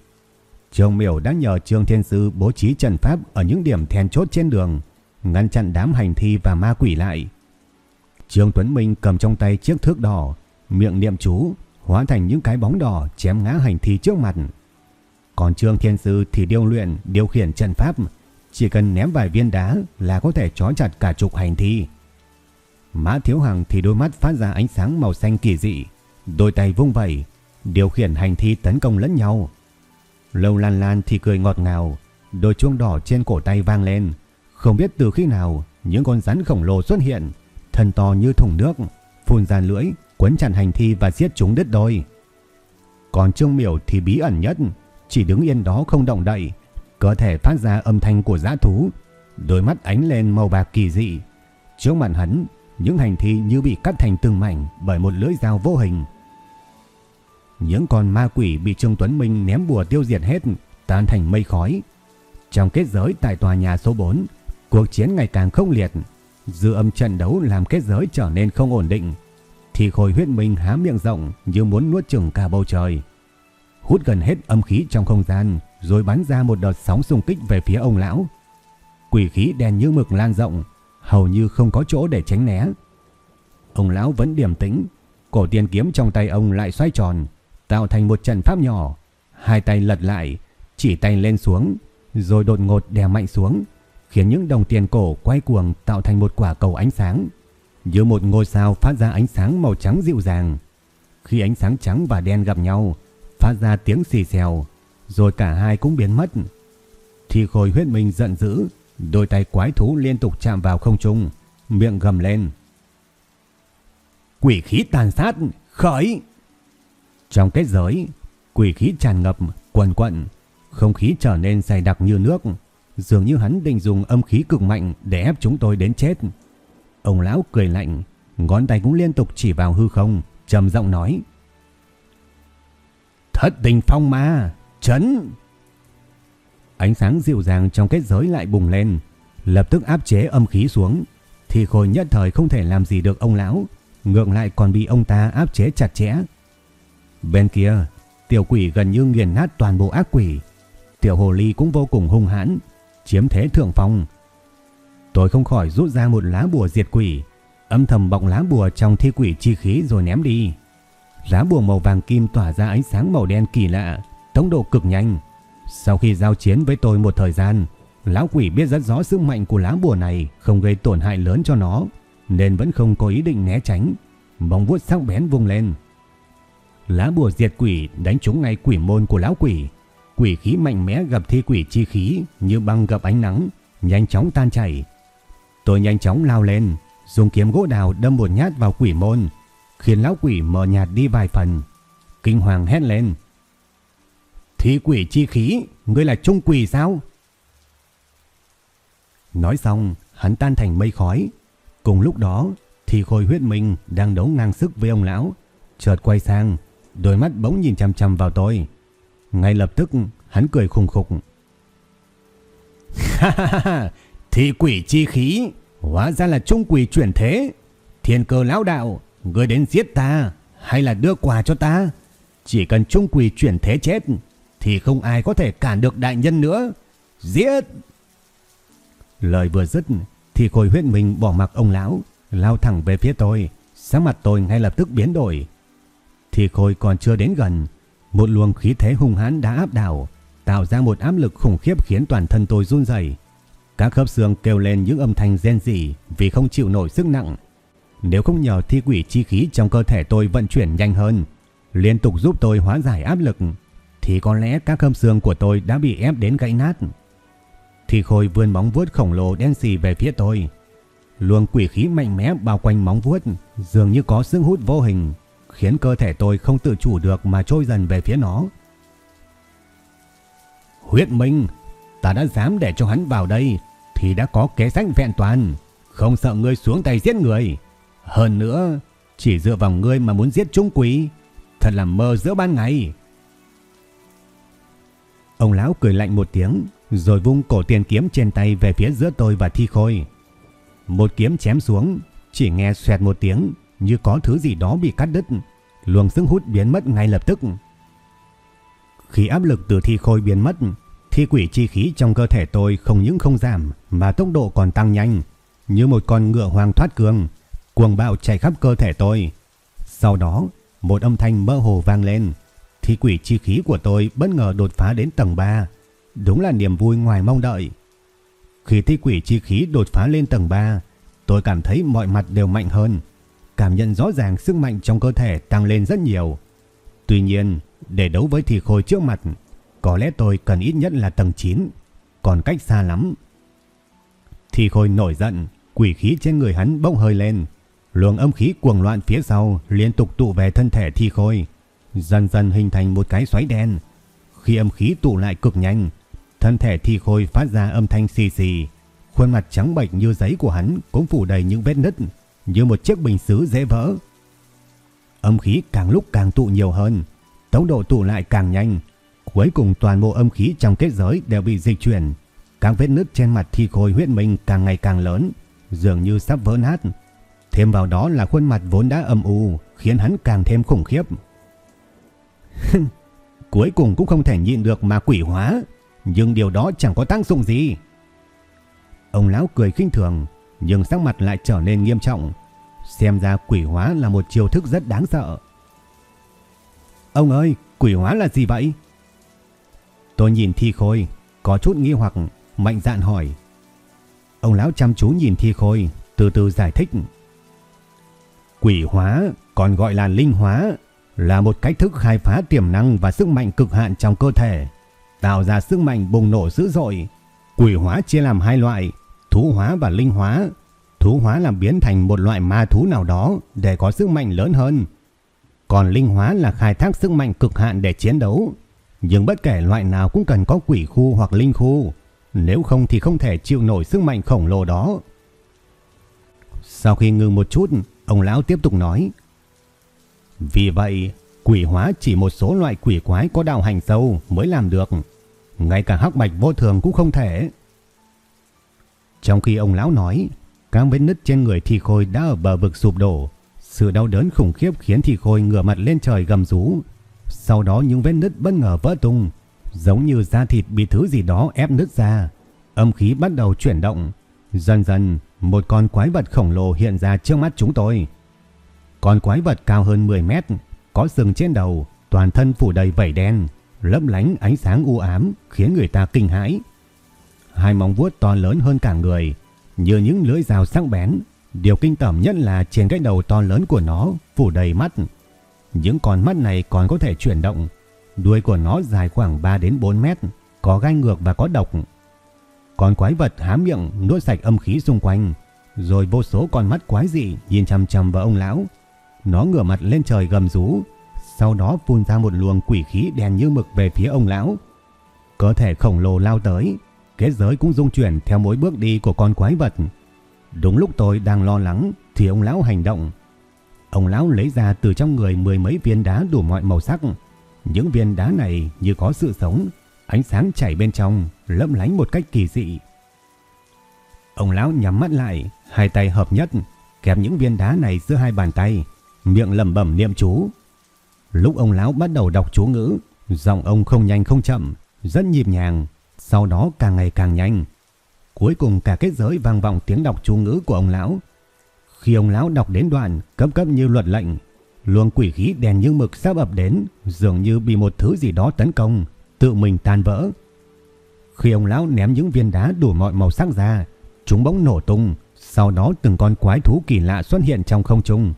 Trường miểu đã nhờ Trương Thiên Sư bố trí trận pháp ở những điểm then chốt trên đường, ngăn chặn đám hành thi và ma quỷ lại. Trương Tuấn Minh cầm trong tay chiếc thước đỏ, miệng niệm chú, hóa thành những cái bóng đỏ chém ngã hành thi trước mặt. Còn Trương Thiên Sư thì điêu luyện, điều khiển trận pháp, chỉ cần ném vài viên đá là có thể trói chặt cả chục hành thi. Mã Thiếu Hằng thì đôi mắt phát ra ánh sáng màu xanh kỳ dị, đôi tay vung vẩy, điều khiển hành thi tấn công lẫn nhau. Lâu Lan Lan thì cười ngọt ngào, đôi chuông đỏ trên cổ tay vang lên, không biết từ khi nào những con rắn khổng lồ xuất hiện, thân to như thùng nước, phun ra lưỡi, quấn chặt hành thi và giết chúng đứt đôi. Còn Trương Miểu thì bí ẩn nhất, chỉ đứng yên đó không động đậy, cơ thể phát ra âm thanh của dã thú, đôi mắt ánh lên màu bạc kỳ dị. Trước mặt hắn, những hành thi như bị cắt thành từng mảnh bởi một lưỡi dao vô hình. Những con ma quỷ bị Trương Tuấn Minh ném bùa tiêu diệt hết, tan thành mây khói. Trong kết giới tại tòa nhà số 4, cuộc chiến ngày càng không liệt, dư âm trận đấu làm kết giới trở nên không ổn định. Thì khôi huyết minh há miệng rộng như muốn nuốt chửng cả bầu trời. Hút gần hết âm khí trong không gian, rồi bắn ra một đợt sóng xung kích về phía ông lão. Quỷ khí đen như mực lan rộng, hầu như không có chỗ để tránh né. Ông lão vẫn điềm tĩnh, cổ tiền kiếm trong tay ông lại xoay tròn, tạo thành một trận pháp nhỏ, hai tay lật lại, chỉ tay lên xuống, rồi đột ngột đè mạnh xuống, khiến những đồng tiền cổ quay cuồng tạo thành một quả cầu ánh sáng, như một ngôi sao phát ra ánh sáng màu trắng dịu dàng. Khi ánh sáng trắng và đen gặp nhau, phát ra tiếng xì xèo, rồi cả hai cũng biến mất. Thì khôi huyết minh giận dữ, đôi tay quái thú liên tục chạm vào không trung, miệng gầm lên. Quỷ khí tàn sát, khởi! Trong kết giới, quỷ khí tràn ngập, quần quận, không khí trở nên dày đặc như nước, dường như hắn định dùng âm khí cực mạnh để ép chúng tôi đến chết. Ông lão cười lạnh, ngón tay cũng liên tục chỉ vào hư không, trầm giọng nói: "Thất tình phong ma, chấn!" Ánh sáng dịu dàng trong kết giới lại bùng lên, lập tức áp chế âm khí xuống, thì khôi nhất thời không thể làm gì được ông lão, ngược lại còn bị ông ta áp chế chặt chẽ. Bên kia, tiểu quỷ gần như nghiền nát toàn bộ ác quỷ. Tiểu hồ ly cũng vô cùng hung hãn, chiếm thế thượng phong. Tôi không khỏi rút ra một lá bùa diệt quỷ, âm thầm bọc lá bùa trong thi quỷ chi khí rồi ném đi. Lá bùa màu vàng kim tỏa ra ánh sáng màu đen kỳ lạ, tốc độ cực nhanh. Sau khi giao chiến với tôi một thời gian, lão quỷ biết rất rõ sức mạnh của lá bùa này không gây tổn hại lớn cho nó, nên vẫn không có ý định né tránh, Bóng vuốt sắc bén vung lên. Lá bùa diệt quỷ đánh trúng ngay quỷ môn của lão quỷ. Quỷ khí mạnh mẽ gặp thi quỷ chi khí như băng gặp ánh nắng, nhanh chóng tan chảy. Tôi nhanh chóng lao lên, dùng kiếm gỗ đào đâm một nhát vào quỷ môn, khiến lão quỷ mờ nhạt đi vài phần. Kinh hoàng hét lên. Thi quỷ chi khí, ngươi là trung quỷ sao? Nói xong, hắn tan thành mây khói. Cùng lúc đó, thì khôi huyết minh đang đấu ngang sức với ông lão. Chợt quay sang, đôi mắt bỗng nhìn chằm chằm vào tôi. Ngay lập tức, hắn cười khùng khục. Ha ha ha, thị quỷ chi khí, hóa ra là trung quỷ chuyển thế. Thiên cơ lão đạo, ngươi đến giết ta hay là đưa quà cho ta? Chỉ cần trung quỷ chuyển thế chết thì không ai có thể cản được đại nhân nữa. Giết! Lời vừa dứt thì khôi huyết mình bỏ mặc ông lão, lao thẳng về phía tôi. Sáng mặt tôi ngay lập tức biến đổi. Thì khôi còn chưa đến gần, một luồng khí thế hung hãn đã áp đảo, tạo ra một áp lực khủng khiếp khiến toàn thân tôi run rẩy. Các khớp xương kêu lên những âm thanh rên rỉ vì không chịu nổi sức nặng. Nếu không nhờ thi quỷ chi khí trong cơ thể tôi vận chuyển nhanh hơn, liên tục giúp tôi hóa giải áp lực, thì có lẽ các khớp xương của tôi đã bị ép đến gãy nát. Thì khôi vươn móng vuốt khổng lồ đen xì về phía tôi. Luồng quỷ khí mạnh mẽ bao quanh móng vuốt, dường như có sức hút vô hình, khiến cơ thể tôi không tự chủ được mà trôi dần về phía nó. Huyết Minh, ta đã dám để cho hắn vào đây thì đã có kế sách vẹn toàn, không sợ ngươi xuống tay giết người. Hơn nữa, chỉ dựa vào ngươi mà muốn giết trung quý, thật là mơ giữa ban ngày. Ông lão cười lạnh một tiếng, rồi vung cổ tiền kiếm trên tay về phía giữa tôi và Thi Khôi. Một kiếm chém xuống, chỉ nghe xoẹt một tiếng, như có thứ gì đó bị cắt đứt, luồng sức hút biến mất ngay lập tức. Khi áp lực từ Thi Khôi biến mất, thi quỷ chi khí trong cơ thể tôi không những không giảm mà tốc độ còn tăng nhanh, như một con ngựa hoang thoát cương, cuồng bạo chạy khắp cơ thể tôi. Sau đó, một âm thanh mơ hồ vang lên, thi quỷ chi khí của tôi bất ngờ đột phá đến tầng 3. Đúng là niềm vui ngoài mong đợi. Khi thi quỷ chi khí đột phá lên tầng 3, tôi cảm thấy mọi mặt đều mạnh hơn, cảm nhận rõ ràng sức mạnh trong cơ thể tăng lên rất nhiều. Tuy nhiên, để đấu với thì khôi trước mặt, có lẽ tôi cần ít nhất là tầng 9, còn cách xa lắm. Thì khôi nổi giận, quỷ khí trên người hắn bốc hơi lên, luồng âm khí cuồng loạn phía sau liên tục tụ về thân thể thi khôi, dần dần hình thành một cái xoáy đen. Khi âm khí tụ lại cực nhanh, thân thể thi khôi phát ra âm thanh xì xì, khuôn mặt trắng bệch như giấy của hắn cũng phủ đầy những vết nứt, như một chiếc bình sứ dễ vỡ. Âm khí càng lúc càng tụ nhiều hơn, tốc độ tụ lại càng nhanh. Cuối cùng toàn bộ âm khí trong kết giới đều bị dịch chuyển. Các vết nứt trên mặt thi khôi huyết minh càng ngày càng lớn, dường như sắp vỡ nát. Thêm vào đó là khuôn mặt vốn đã âm u, khiến hắn càng thêm khủng khiếp. Cuối cùng cũng không thể nhịn được mà quỷ hóa, nhưng điều đó chẳng có tác dụng gì. Ông lão cười khinh thường, nhưng sắc mặt lại trở nên nghiêm trọng. Xem ra quỷ hóa là một chiêu thức rất đáng sợ. Ông ơi, quỷ hóa là gì vậy? Tôi nhìn thi khôi, có chút nghi hoặc, mạnh dạn hỏi. Ông lão chăm chú nhìn thi khôi, từ từ giải thích. Quỷ hóa, còn gọi là linh hóa, là một cách thức khai phá tiềm năng và sức mạnh cực hạn trong cơ thể, tạo ra sức mạnh bùng nổ dữ dội. Quỷ hóa chia làm hai loại, thú hóa và linh hóa. Thú hóa là biến thành một loại ma thú nào đó để có sức mạnh lớn hơn. Còn linh hóa là khai thác sức mạnh cực hạn để chiến đấu. Nhưng bất kể loại nào cũng cần có quỷ khu hoặc linh khu. Nếu không thì không thể chịu nổi sức mạnh khổng lồ đó. Sau khi ngừng một chút, ông lão tiếp tục nói. Vì vậy, quỷ hóa chỉ một số loại quỷ quái có đạo hành sâu mới làm được. Ngay cả hắc bạch vô thường cũng không thể. Trong khi ông lão nói, các vết nứt trên người thi khôi đã ở bờ vực sụp đổ, Sự đau đớn khủng khiếp khiến Thi Khôi ngửa mặt lên trời gầm rú. Sau đó những vết nứt bất ngờ vỡ tung, giống như da thịt bị thứ gì đó ép nứt ra. Âm khí bắt đầu chuyển động. Dần dần, một con quái vật khổng lồ hiện ra trước mắt chúng tôi. Con quái vật cao hơn 10 mét, có sừng trên đầu, toàn thân phủ đầy vảy đen, lấp lánh ánh sáng u ám khiến người ta kinh hãi. Hai móng vuốt to lớn hơn cả người, như những lưỡi dao sắc bén. Điều kinh tởm nhất là trên cái đầu to lớn của nó phủ đầy mắt. Những con mắt này còn có thể chuyển động. Đuôi của nó dài khoảng 3 đến 4 mét, có gai ngược và có độc. Con quái vật há miệng nuốt sạch âm khí xung quanh, rồi vô số con mắt quái dị nhìn chằm chằm vào ông lão. Nó ngửa mặt lên trời gầm rú, sau đó phun ra một luồng quỷ khí đen như mực về phía ông lão. Cơ thể khổng lồ lao tới, kết giới cũng rung chuyển theo mỗi bước đi của con quái vật. Đúng lúc tôi đang lo lắng thì ông lão hành động. Ông lão lấy ra từ trong người mười mấy viên đá đủ mọi màu sắc. Những viên đá này như có sự sống, ánh sáng chảy bên trong, lấp lánh một cách kỳ dị. Ông lão nhắm mắt lại, hai tay hợp nhất, kẹp những viên đá này giữa hai bàn tay, miệng lẩm bẩm niệm chú. Lúc ông lão bắt đầu đọc chú ngữ, giọng ông không nhanh không chậm, rất nhịp nhàng, sau đó càng ngày càng nhanh. Cuối cùng cả kết giới vang vọng tiếng đọc chú ngữ của ông lão. Khi ông lão đọc đến đoạn cấp cấp như luật lệnh, luồng quỷ khí đèn như mực sắp ập đến, dường như bị một thứ gì đó tấn công, tự mình tan vỡ. Khi ông lão ném những viên đá đủ mọi màu sắc ra, chúng bỗng nổ tung, sau đó từng con quái thú kỳ lạ xuất hiện trong không trung.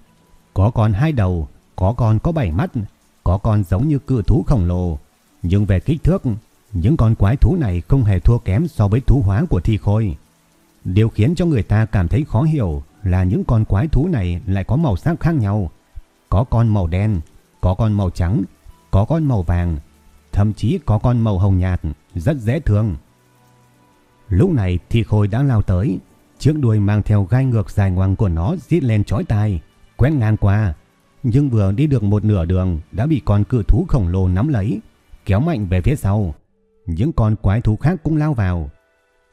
Có con hai đầu, có con có bảy mắt, có con giống như cự thú khổng lồ, nhưng về kích thước, những con quái thú này không hề thua kém so với thú hóa của thi khôi. Điều khiến cho người ta cảm thấy khó hiểu là những con quái thú này lại có màu sắc khác nhau. Có con màu đen, có con màu trắng, có con màu vàng, thậm chí có con màu hồng nhạt, rất dễ thương. Lúc này thi khôi đã lao tới, chiếc đuôi mang theo gai ngược dài ngoằng của nó rít lên chói tai, quét ngang qua. Nhưng vừa đi được một nửa đường đã bị con cự thú khổng lồ nắm lấy, kéo mạnh về phía sau. Những con quái thú khác cũng lao vào.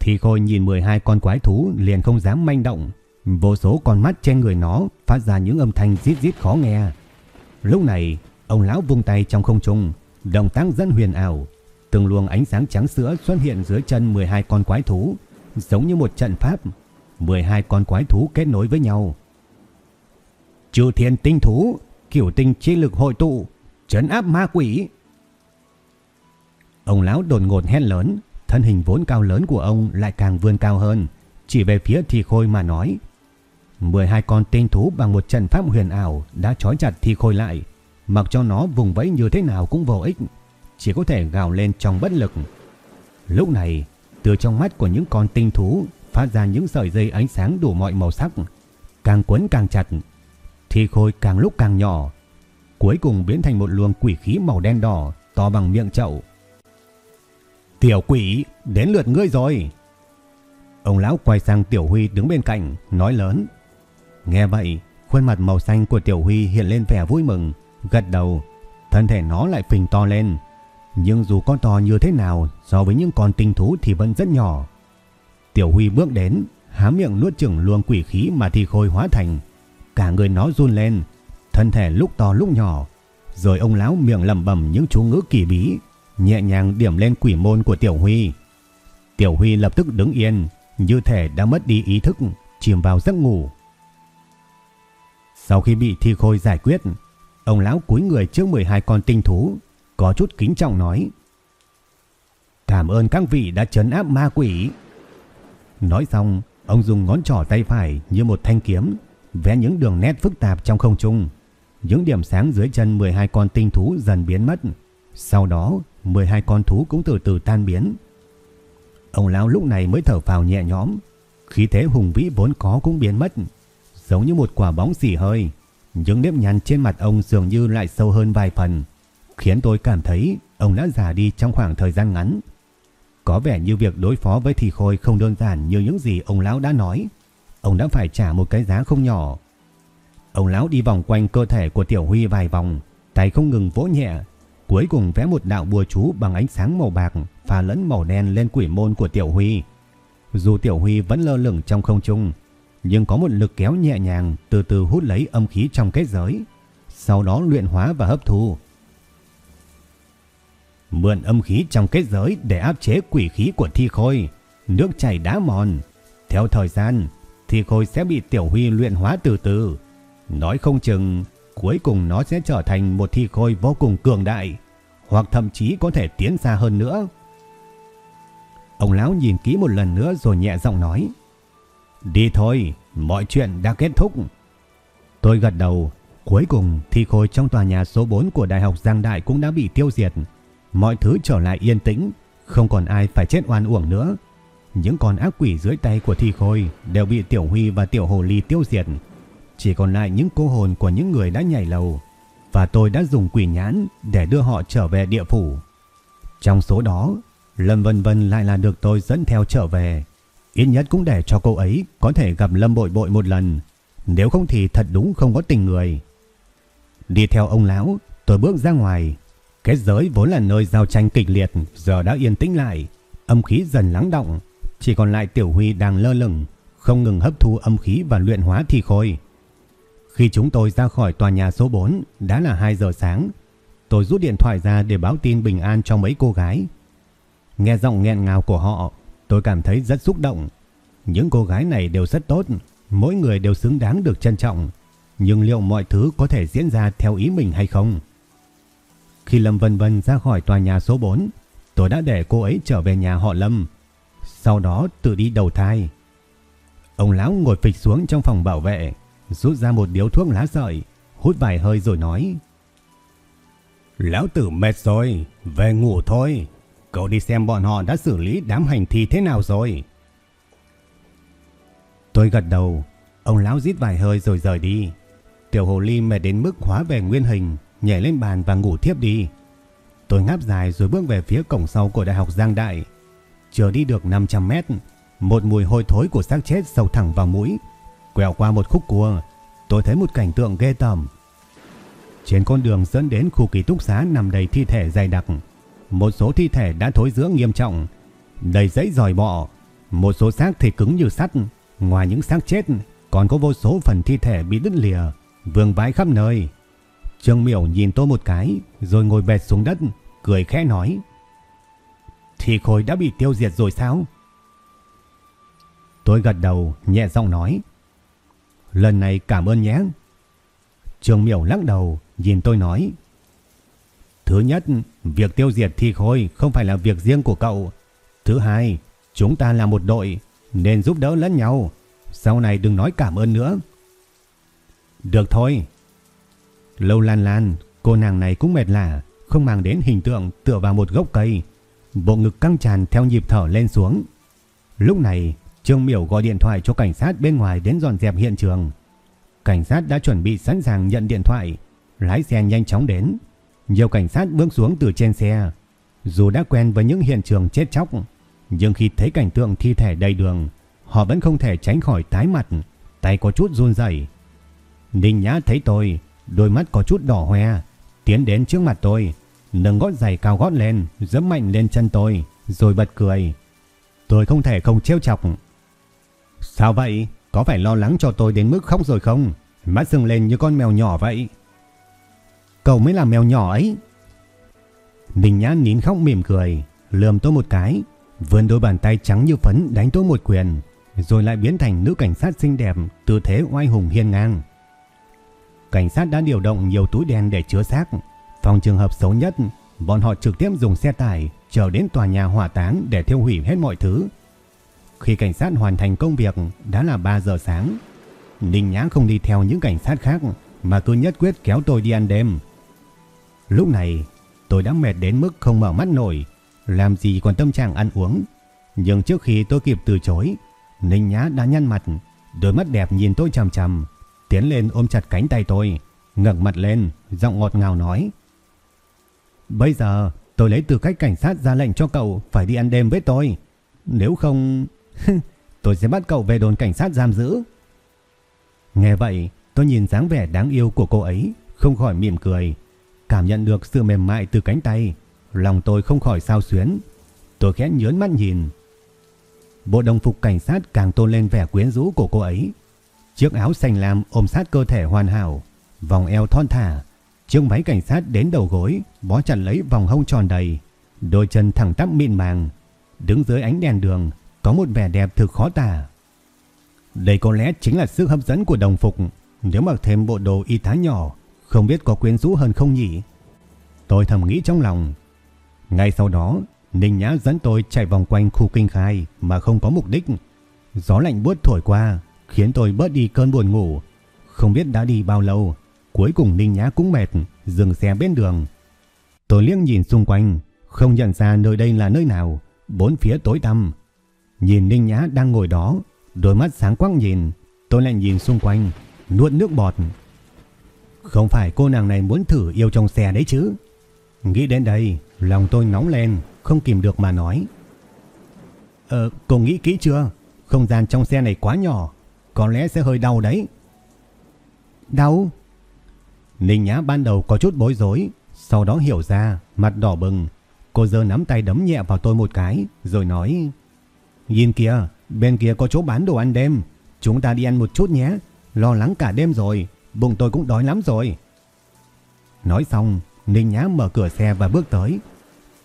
Thì khôi nhìn 12 con quái thú liền không dám manh động. Vô số con mắt trên người nó phát ra những âm thanh rít rít khó nghe. Lúc này, ông lão vung tay trong không trung, động tác dẫn huyền ảo. Từng luồng ánh sáng trắng sữa xuất hiện dưới chân 12 con quái thú, giống như một trận pháp. 12 con quái thú kết nối với nhau. Trừ thiên tinh thú, kiểu tinh chi lực hội tụ, trấn áp ma quỷ. Ông lão đột ngột hét lớn, thân hình vốn cao lớn của ông lại càng vươn cao hơn, chỉ về phía Thi Khôi mà nói. 12 con tinh thú bằng một trận pháp huyền ảo đã trói chặt Thi Khôi lại, mặc cho nó vùng vẫy như thế nào cũng vô ích, chỉ có thể gào lên trong bất lực. Lúc này, từ trong mắt của những con tinh thú phát ra những sợi dây ánh sáng đủ mọi màu sắc, càng quấn càng chặt, Thi Khôi càng lúc càng nhỏ, cuối cùng biến thành một luồng quỷ khí màu đen đỏ to bằng miệng chậu. Tiểu quỷ, đến lượt ngươi rồi. Ông lão quay sang Tiểu Huy đứng bên cạnh, nói lớn. Nghe vậy, khuôn mặt màu xanh của Tiểu Huy hiện lên vẻ vui mừng, gật đầu, thân thể nó lại phình to lên. Nhưng dù có to như thế nào so với những con tinh thú thì vẫn rất nhỏ. Tiểu Huy bước đến, há miệng nuốt chửng luồng quỷ khí mà thi khôi hóa thành. Cả người nó run lên, thân thể lúc to lúc nhỏ. Rồi ông lão miệng lẩm bẩm những chú ngữ kỳ bí, nhẹ nhàng điểm lên quỷ môn của Tiểu Huy. Tiểu Huy lập tức đứng yên, như thể đã mất đi ý thức, chìm vào giấc ngủ. Sau khi bị thi khôi giải quyết, ông lão cúi người trước 12 con tinh thú, có chút kính trọng nói. Cảm ơn các vị đã trấn áp ma quỷ. Nói xong, ông dùng ngón trỏ tay phải như một thanh kiếm, vẽ những đường nét phức tạp trong không trung. Những điểm sáng dưới chân 12 con tinh thú dần biến mất. Sau đó, 12 con thú cũng từ từ tan biến. Ông lão lúc này mới thở vào nhẹ nhõm, khí thế hùng vĩ vốn có cũng biến mất, giống như một quả bóng xì hơi. Những nếp nhăn trên mặt ông dường như lại sâu hơn vài phần, khiến tôi cảm thấy ông đã già đi trong khoảng thời gian ngắn. Có vẻ như việc đối phó với thị khôi không đơn giản như những gì ông lão đã nói. Ông đã phải trả một cái giá không nhỏ. Ông lão đi vòng quanh cơ thể của Tiểu Huy vài vòng, tay không ngừng vỗ nhẹ, cuối cùng vẽ một đạo bùa chú bằng ánh sáng màu bạc pha lẫn màu đen lên quỷ môn của Tiểu Huy. Dù Tiểu Huy vẫn lơ lửng trong không trung, nhưng có một lực kéo nhẹ nhàng từ từ hút lấy âm khí trong kết giới, sau đó luyện hóa và hấp thu. Mượn âm khí trong kết giới để áp chế quỷ khí của thi khôi, nước chảy đá mòn. Theo thời gian, thi khôi sẽ bị tiểu huy luyện hóa từ từ. Nói không chừng, cuối cùng nó sẽ trở thành một thi khôi vô cùng cường đại, hoặc thậm chí có thể tiến xa hơn nữa. Ông lão nhìn kỹ một lần nữa rồi nhẹ giọng nói. Đi thôi, mọi chuyện đã kết thúc. Tôi gật đầu, cuối cùng thi khôi trong tòa nhà số 4 của Đại học Giang Đại cũng đã bị tiêu diệt. Mọi thứ trở lại yên tĩnh, không còn ai phải chết oan uổng nữa. Những con ác quỷ dưới tay của thi khôi đều bị Tiểu Huy và Tiểu Hồ Ly tiêu diệt. Chỉ còn lại những cô hồn của những người đã nhảy lầu. Và tôi đã dùng quỷ nhãn để đưa họ trở về địa phủ. Trong số đó, Lâm Vân Vân lại là được tôi dẫn theo trở về. Ít nhất cũng để cho cô ấy có thể gặp Lâm Bội Bội một lần. Nếu không thì thật đúng không có tình người. Đi theo ông lão, tôi bước ra ngoài. Kết giới vốn là nơi giao tranh kịch liệt, giờ đã yên tĩnh lại. Âm khí dần lắng động. Chỉ còn lại Tiểu Huy đang lơ lửng, không ngừng hấp thu âm khí và luyện hóa thi khôi. Khi chúng tôi ra khỏi tòa nhà số 4, đã là 2 giờ sáng. Tôi rút điện thoại ra để báo tin bình an cho mấy cô gái. Nghe giọng nghẹn ngào của họ, tôi cảm thấy rất xúc động. Những cô gái này đều rất tốt, mỗi người đều xứng đáng được trân trọng. Nhưng liệu mọi thứ có thể diễn ra theo ý mình hay không? Khi Lâm Vân Vân ra khỏi tòa nhà số 4, tôi đã để cô ấy trở về nhà họ Lâm. Sau đó tự đi đầu thai. Ông lão ngồi phịch xuống trong phòng bảo vệ, rút ra một điếu thuốc lá sợi, hút vài hơi rồi nói. Lão tử mệt rồi, về ngủ thôi. Cậu đi xem bọn họ đã xử lý đám hành thi thế nào rồi. Tôi gật đầu, ông lão rít vài hơi rồi rời đi. Tiểu hồ ly mệt đến mức hóa về nguyên hình, nhảy lên bàn và ngủ thiếp đi. Tôi ngáp dài rồi bước về phía cổng sau của Đại học Giang Đại. Chưa đi được 500 mét, một mùi hôi thối của xác chết sâu thẳng vào mũi. Quẹo qua một khúc cua, tôi thấy một cảnh tượng ghê tởm. Trên con đường dẫn đến khu ký túc xá nằm đầy thi thể dày đặc. Một số thi thể đã thối rữa nghiêm trọng, đầy giấy dòi bọ. Một số xác thì cứng như sắt. Ngoài những xác chết, còn có vô số phần thi thể bị đứt lìa, vương vãi khắp nơi. Trương Miểu nhìn tôi một cái, rồi ngồi bệt xuống đất, cười khẽ nói. Thì khối đã bị tiêu diệt rồi sao? Tôi gật đầu, nhẹ giọng nói. Lần này cảm ơn nhé. trường Miểu lắc đầu, nhìn tôi nói. Thứ nhất, việc tiêu diệt thi khôi không phải là việc riêng của cậu. Thứ hai, chúng ta là một đội, nên giúp đỡ lẫn nhau. Sau này đừng nói cảm ơn nữa. Được thôi. Lâu lan lan, cô nàng này cũng mệt lạ, không mang đến hình tượng tựa vào một gốc cây. Bộ ngực căng tràn theo nhịp thở lên xuống. Lúc này, Trương Miểu gọi điện thoại cho cảnh sát bên ngoài đến dọn dẹp hiện trường. Cảnh sát đã chuẩn bị sẵn sàng nhận điện thoại, lái xe nhanh chóng đến. Nhiều cảnh sát bước xuống từ trên xe. Dù đã quen với những hiện trường chết chóc, nhưng khi thấy cảnh tượng thi thể đầy đường, họ vẫn không thể tránh khỏi tái mặt, tay có chút run rẩy. Ninh Nhã thấy tôi, đôi mắt có chút đỏ hoe, tiến đến trước mặt tôi, nâng gót giày cao gót lên, giẫm mạnh lên chân tôi, rồi bật cười. Tôi không thể không trêu chọc. Sao vậy? Có phải lo lắng cho tôi đến mức khóc rồi không? Mắt sưng lên như con mèo nhỏ vậy. Cậu mới là mèo nhỏ ấy. Đình Nhã nín khóc mỉm cười, lườm tôi một cái, vươn đôi bàn tay trắng như phấn đánh tôi một quyền, rồi lại biến thành nữ cảnh sát xinh đẹp, tư thế oai hùng hiên ngang. Cảnh sát đã điều động nhiều túi đen để chứa xác. Phòng trường hợp xấu nhất, bọn họ trực tiếp dùng xe tải chở đến tòa nhà hỏa táng để thiêu hủy hết mọi thứ. Khi cảnh sát hoàn thành công việc đã là 3 giờ sáng. Ninh Nhã không đi theo những cảnh sát khác mà cứ nhất quyết kéo tôi đi ăn đêm. Lúc này tôi đã mệt đến mức không mở mắt nổi, làm gì còn tâm trạng ăn uống. Nhưng trước khi tôi kịp từ chối, Ninh Nhã đã nhăn mặt, đôi mắt đẹp nhìn tôi chằm chằm, tiến lên ôm chặt cánh tay tôi, ngẩng mặt lên, giọng ngọt ngào nói: "Bây giờ tôi lấy tư cách cảnh sát ra lệnh cho cậu phải đi ăn đêm với tôi, nếu không tôi sẽ bắt cậu về đồn cảnh sát giam giữ." Nghe vậy, tôi nhìn dáng vẻ đáng yêu của cô ấy, không khỏi mỉm cười, cảm nhận được sự mềm mại từ cánh tay, lòng tôi không khỏi sao xuyến. Tôi khẽ nhớn mắt nhìn. Bộ đồng phục cảnh sát càng tôn lên vẻ quyến rũ của cô ấy. Chiếc áo xanh lam ôm sát cơ thể hoàn hảo, vòng eo thon thả, chiếc váy cảnh sát đến đầu gối, bó chặt lấy vòng hông tròn đầy, đôi chân thẳng tắp mịn màng, đứng dưới ánh đèn đường, có một vẻ đẹp thực khó tả. Đây có lẽ chính là sức hấp dẫn của đồng phục, nếu mặc thêm bộ đồ y tá nhỏ, không biết có quyến rũ hơn không nhỉ? Tôi thầm nghĩ trong lòng. Ngay sau đó, Ninh Nhã dẫn tôi chạy vòng quanh khu kinh khai mà không có mục đích. Gió lạnh buốt thổi qua, khiến tôi bớt đi cơn buồn ngủ. Không biết đã đi bao lâu, cuối cùng Ninh Nhã cũng mệt, dừng xe bên đường. Tôi liếc nhìn xung quanh, không nhận ra nơi đây là nơi nào, bốn phía tối tăm. Nhìn Ninh Nhã đang ngồi đó, đôi mắt sáng quắc nhìn, tôi lại nhìn xung quanh, nuốt nước bọt. Không phải cô nàng này muốn thử yêu trong xe đấy chứ? Nghĩ đến đây, lòng tôi nóng lên, không kìm được mà nói. Ờ, cô nghĩ kỹ chưa? Không gian trong xe này quá nhỏ, có lẽ sẽ hơi đau đấy. Đau? Ninh Nhã ban đầu có chút bối rối, sau đó hiểu ra, mặt đỏ bừng. Cô giơ nắm tay đấm nhẹ vào tôi một cái, rồi nói Nhìn kìa, bên kia có chỗ bán đồ ăn đêm, chúng ta đi ăn một chút nhé, lo lắng cả đêm rồi, bụng tôi cũng đói lắm rồi. Nói xong, Ninh Nhã mở cửa xe và bước tới.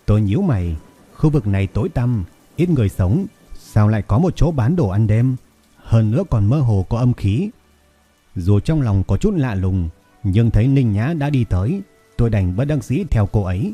Tôi nhíu mày, khu vực này tối tăm, ít người sống, sao lại có một chỗ bán đồ ăn đêm, hơn nữa còn mơ hồ có âm khí. Dù trong lòng có chút lạ lùng, nhưng thấy Ninh Nhã đã đi tới, tôi đành bất đăng sĩ theo cô ấy.